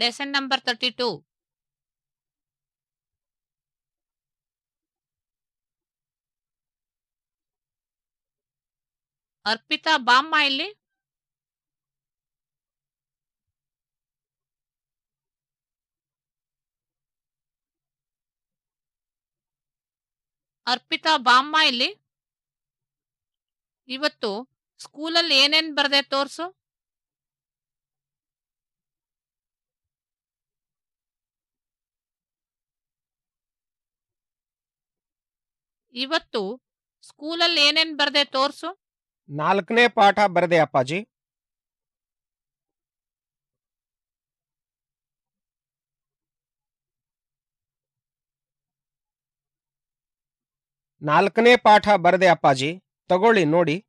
Lesson number 32. Arpita ಬಾಮ್ಮ ಇಲ್ಲಿ? ಅರ್ಪಿತಾ ಬಾಮ್ಮ ಇಲ್ಲಿ? ಇವತ್ತು ಸ್ಕೂಲಲ್ಲಿ ಏನೇನ್ ಬರ್ದೆ ತೋರ್ಸು? ಇವತ್ತು ಸ್ಕೂಲಲ್ಲಿ ಏನೇನ್ ಬರ್ದೆ ತೋರ್ಸು? ನಾಲ್ಕನೇ ಪಾಠ ಬರದೆ ಅಪ್ಪಾಜಿ. ನಾಲ್ಕನೇ ಪಾಠ ಬರದೆ ಅಪ್ಪಾಜಿ. ತಗೊಳ್ಳಿ ನೋಡಿ.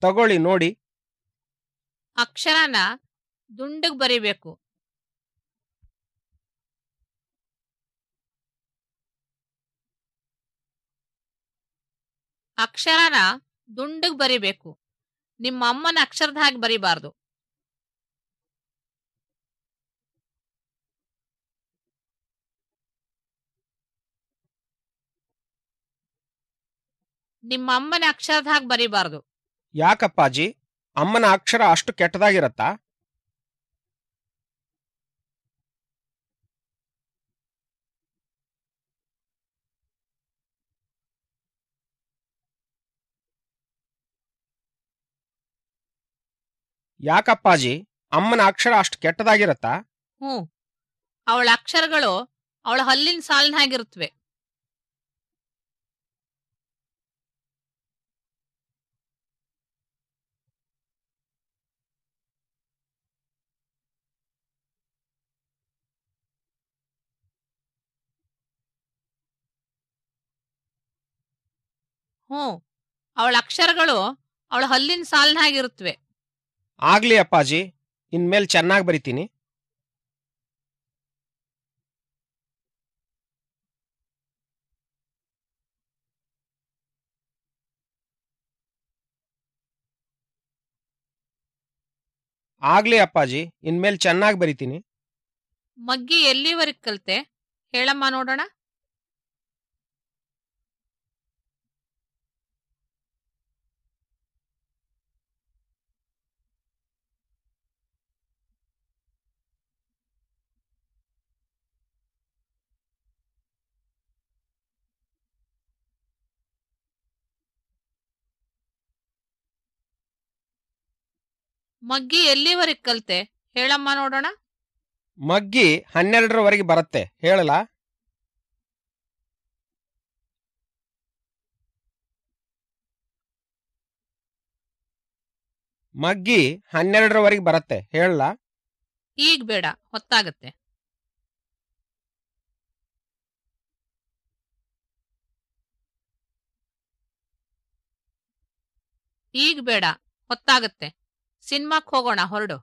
ತಗೊಳ್ಳಿ ನೋಡಿ. ಅಕ್ಷರನ ದುಂಡಗ್ ಬರಿಬೇಕು. ಅಕ್ಷರನ ದುಂಡಗ್ ಬರಿಬೇಕು. ನಿಮ್ಮ ಅಮ್ಮನ ಅಕ್ಷರದ ಹಾಗೆ ಬರಿಬಾರ್ದು. ನಿಮ್ಮ ಅಮ್ಮನ ಅಕ್ಷರದ ಹಾಗೆ ಬರಿಬಾರ್ದು. ಯಾಕಪ್ಪಾಜಿ? ಅಮ್ಮನ ಅಕ್ಷರ ಅಷ್ಟು ಕೆಟ್ಟದಾಗಿರತ್ತಾ? ಯಾಕಪ್ಪಾಜಿ? ಅಮ್ಮನ ಅಕ್ಷರ ಅಷ್ಟು ಕೆಟ್ಟದಾಗಿರತ್ತಾ? ಹ್ಞೂ. ಅವಳ ಅಕ್ಷರಗಳು ಅವಳ ಹಲ್ಲಿನ ಸಾಲಿನ ಹಾಗಿರುತ್ತವೆ ಹ್ಞೂ. ಅವಳ ಅಕ್ಷರಗಳು ಅವಳ ಹಲ್ಲಿನ ಸಾಲಿನ ಹಾಗಿರುತ್ತವೆ ಆಗ್ಲಿ ಅಪ್ಪಾಜಿ, ಇನ್ಮೇಲೆ ಚೆನ್ನಾಗಿ ಬರಿತೀನಿ. ಆಗ್ಲಿ ಅಪ್ಪಾಜಿ, ಇನ್ಮೇಲೆ ಚೆನ್ನಾಗಿ ಬರಿತೀನಿ. ಮಗ್ಗಿ ಎಲ್ಲಿವರೆಗೆ ಕಲ್ತೆ? ಹೇಳಮ್ಮ ನೋಡೋಣ. ಮಗ್ಗಿ ಎಲ್ಲಿವರೆಗೆ ಕಲ್ತೆ? ಹೇಳಮ್ಮ ನೋಡೋಣ. ಮಗ್ಗಿ ಹನ್ನೆರಡರವರೆಗೆ ಬರುತ್ತೆ. ಹೇಳಲಾ? ಮಗ್ಗಿ ಹನ್ನೆರಡರವರೆಗೆ ಬರುತ್ತೆ. ಹೇಳಲಾ? ಈಗ ಬೇಡ ಹೊತ್ತಾಗತ್ತೆ. ಈಗ ಬೇಡ ಹೊತ್ತಾಗತ್ತೆ. ಸಿನಿಮಾಕ್ ಹೋಗೋಣ ಹೊರಡು.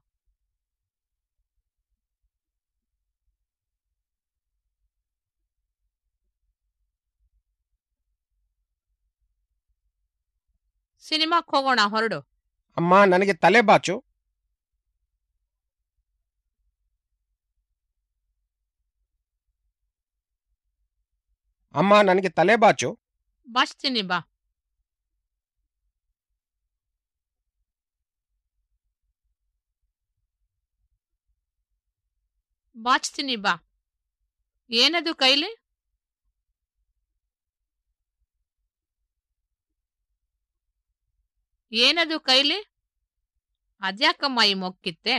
ಸಿನಿಮಾಕ್ ಹೋಗೋಣ ಹೊರಡು. ಅಮ್ಮ ನನಗೆ ತಲೆ ಬಾಚು. ಅಮ್ಮ ನನಗೆ ತಲೆ ಬಾಚು. ಬಾಚ್ತೀನಿ ಬಾ. ಬಾಚ್ತೀನಿ ಬಾ. ಏನದು ಕೈಲಿ? ಏನದು ಕೈಲಿ? ಅದ್ಯಾಕಮ್ಮ ಈ ಮೊಕ್ಕಿತ್ತೆ?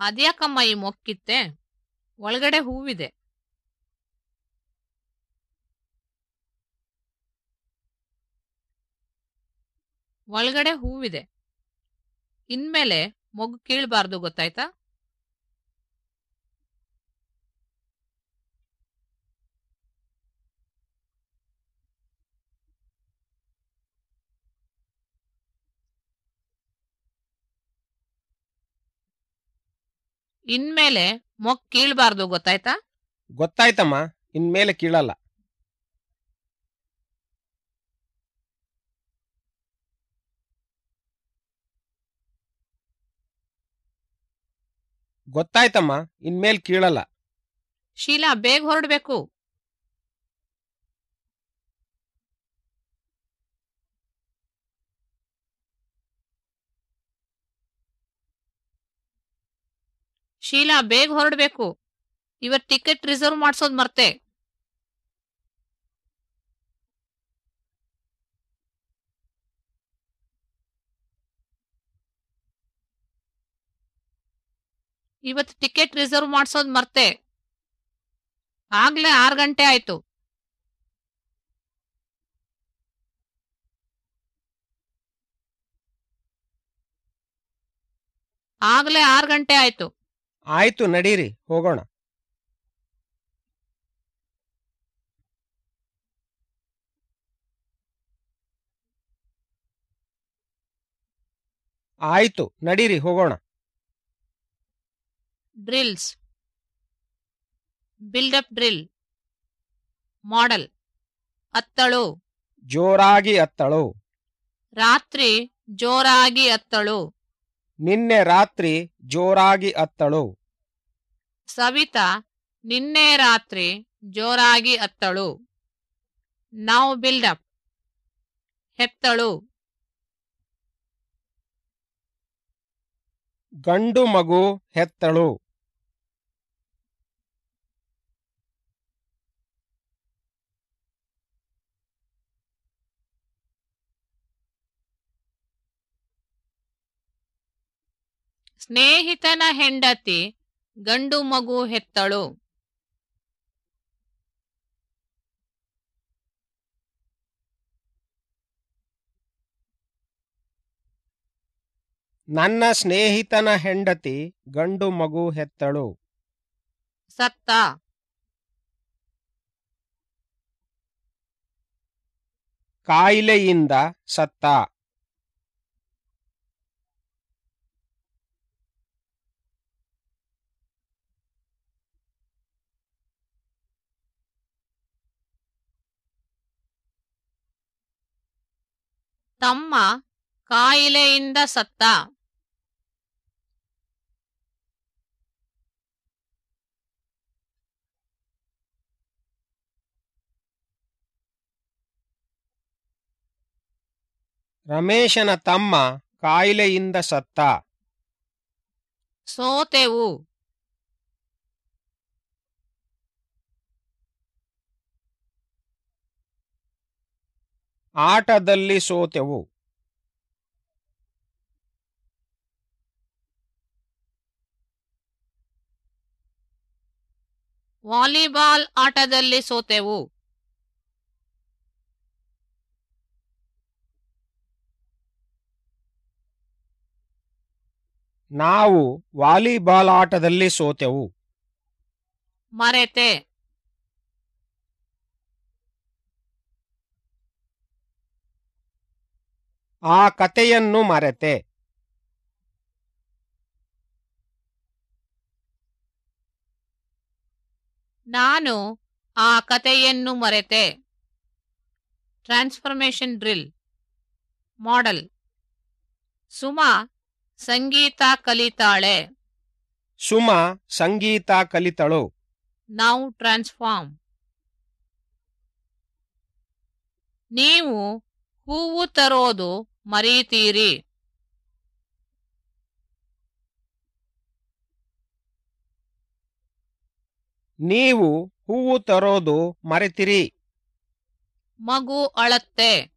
ಅದ್ಯಾಕಮ್ಮ ಈ ಮೊಕ್ಕಿತ್ತೆ? ಒಳಗಡೆ ಹೂವಿದೆ. ಒಳಗಡೆ ಹೂವಿದೆ. ಇನ್ಮೇಲೆ ಮೊಗ್ಗು ಕೀಳ್ಬಾರ್ದು ಗೊತ್ತಾಯ್ತಾ? ಇನ್ಮೇಲೆ ಮೊಗ್ ಕೀಳ್ಬಾರ್ದು ಗೊತ್ತಾಯ್ತಾ? ಗೊತ್ತಾಯ್ತಮ್ಮ. ಇನ್ಮೇಲೆ ಕೀಳಲ್ಲ. ಗೊತ್ತಾಯ್ತಮ್ಮ ಇನ್ಮೇಲೆ ಕೀಳಲ್ಲ. ಶೀಲಾ ಬೇಗ ಹೊರಡ್ಬೇಕು. ಶೀಲಾ ಬೇಗ ಹೊರಡ್ಬೇಕು. ಇವತ್ ಟಿಕೆಟ್ ರಿಸರ್ವ್ ಮಾಡ್ಸೋದ್ ಮರ್ತೆ. ಇವತ್ ಟಿಕೆಟ್ ರಿಸರ್ವ್ ಮಾಡಿಸೋದು ಮರ್ತೆ. ಆಗ್ಲೇ ಆರು ಗಂಟೆ ಆಯ್ತು. ಆಗ್ಲೇ ಆರು ಗಂಟೆ ಆಯ್ತು. ಆಯ್ತು, ನಡೀರಿ, ಹೋಗೋಣ. ಆಯ್ತು, ನಡೀರಿ, ಹೋಗೋಣ. ಡ್ರಿಲ್ಸ್ ಬಿಲ್ಡಪ್ ಡ್ರಿಲ್ ಮಾಡಲ್ ಅತ್ತಳು. ಜೋರಾಗಿ ಅತ್ತಳು. ರಾತ್ರಿ ಜೋರಾಗಿ ಅತ್ತಳು. ನಿನ್ನೆ ರಾತ್ರಿ ಜೋರಾಗಿ ಅತ್ತಳು. ಸವಿತಾ ನಿನ್ನೆ ರಾತ್ರಿ ಜೋರಾಗಿ ಅತ್ತಳು. ನಾವು ಬಿಲ್ಡಪ್ ಹೆತ್ತಳು. ಗಂಡು ಮಗು ಹೆತ್ತಳು. ಸ್ನೇಹಿತನ ಹೆಂಡತಿ ಗಂಡು ಮಗು ಹೆತ್ತಳು. ನನ್ನ ಸ್ನೇಹಿತನ ಹೆಂಡತಿ ಗಂಡು ಮಗು ಹೆತ್ತಳು. ಸತ್ತ. ಕಾಯಿಲೆಯಿಂದ ಸತ್ತ. ತಮ್ಮ ಕಾಯಿಲೆಯಿಂದ ಸತ್ತ. ರಮೇಶನ ತಮ್ಮ ಕಾಯಿಲೆಯಿಂದ ಸತ್ತ. ಸೋತೆವು. ಆಟದಲ್ಲಿ ಸೋತೆವು. ವಾಲಿಬಾಲ್ ಆಟದಲ್ಲಿ ಸೋತೆವು. ನಾವು ವಾಲಿಬಾಲ್ ಆಟದಲ್ಲಿ ಸೋತೆವು. ಮರೆತೆ. ಆ ಕಥೆಯನ್ನು ಮರೆತೆ. ನಾನು ಆ ಕಥೆಯನ್ನು ಮರೆತೆ. Transformation drill. ಮಾಡೆಲ್. ಸುಮಾ ಸಂಗೀತ ಕಲಿತಾಳೆ. ಸುಮಾ ಸಂಗೀತ ಕಲಿತಳು. ನಾವು ಟ್ರಾನ್ಸ್ಫಾರ್ಮ್. ನೀವು ಹೂವು ತರೋದು ಮರೀತೀರಿ. ನೀವು ಹೂವು ತರೋದು ಮರೆತಿರಿ. ಮಗು ಅಳತ್ತೆ.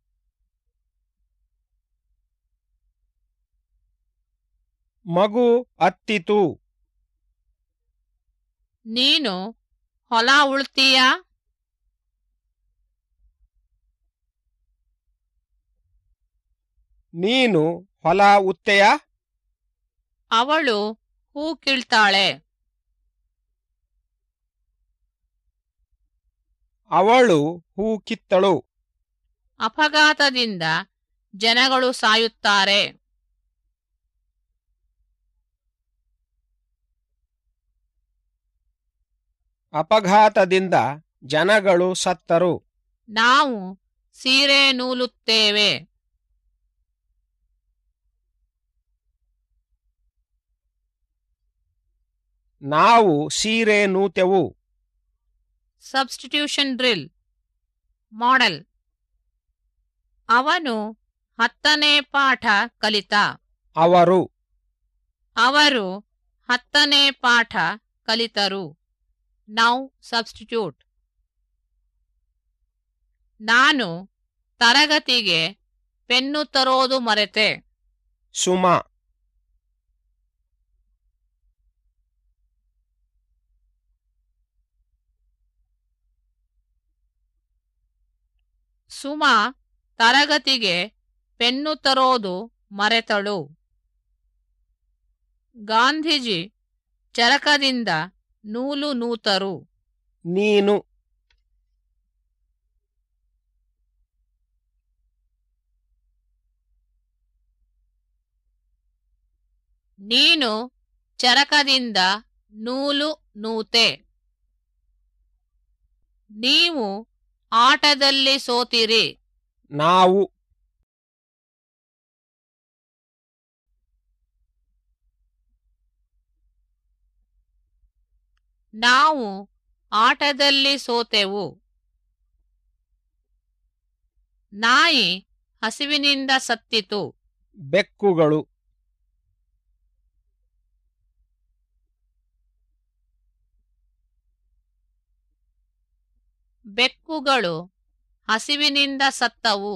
ಮಗು ಅತ್ತಿತು. ನೀನು ಹೊಲ ಉಳ್ತೀಯ? ನೀನು ಹೊಲ ಉತ್ತೆಯ? ಅವಳು ಹೂ ಕೀಳ್ತಾಳೆ. ಅವಳು ಹೂ ಕಿತ್ತಳು. ಅಪಘಾತದಿಂದ ಜನಗಳು ಸಾಯುತ್ತಾರೆ. ಅಪಘಾತದಿಂದ ಜನಗಳು ಸತ್ತರು. ನಾವು ಸೀರೆ ನೂಲುತ್ತೇವೆ. ನಾವು ಸೀರೆ ನೂತೆವು ಸಬ್ಸ್ಟಿಟ್ಯೂಷನ್ ಡ್ರಿಲ್ ಮಾಡೆಲ್ ಅವನು ಹತ್ತನೇ ಪಾಠ ಕಲಿತ. ಅವರು. ಅವರು ಹತ್ತನೇ ಪಾಠ ಕಲಿತರು. ನೌ ಸಬ್ಸ್ಟಿಟ್ಯೂಟ್ ನಾನು ತರಗತಿಗೆ ಪೆನ್ನು ತರೋದು ಮರೆತೆ. ಸುಮ. ಸುಮಾ ತರಗತಿಗೆ ಪೆನ್ನು ತರೋದು ಮರೆತಳು. ಗಾಂಧೀಜಿ ಚರಕದಿಂದ ನೂಲು ನೂತರು. ನೀನು. ನೀನು ಚರಕದಿಂದ ನೂಲು ನೂತೆ. ನೀವು ಆಟದಲ್ಲಿ ಸೋತಿರಿ. ನಾವು. ನಾವು ಆಟದಲ್ಲಿ ಸೋತೆವು. ನಾಯಿ ಹಸಿವಿನಿಂದ ಸತ್ತಿತು. ಬೆಕ್ಕುಗಳು. ಬೆಕ್ಕುಗಳು ಹಸಿವಿನಿಂದ ಸತ್ತವು.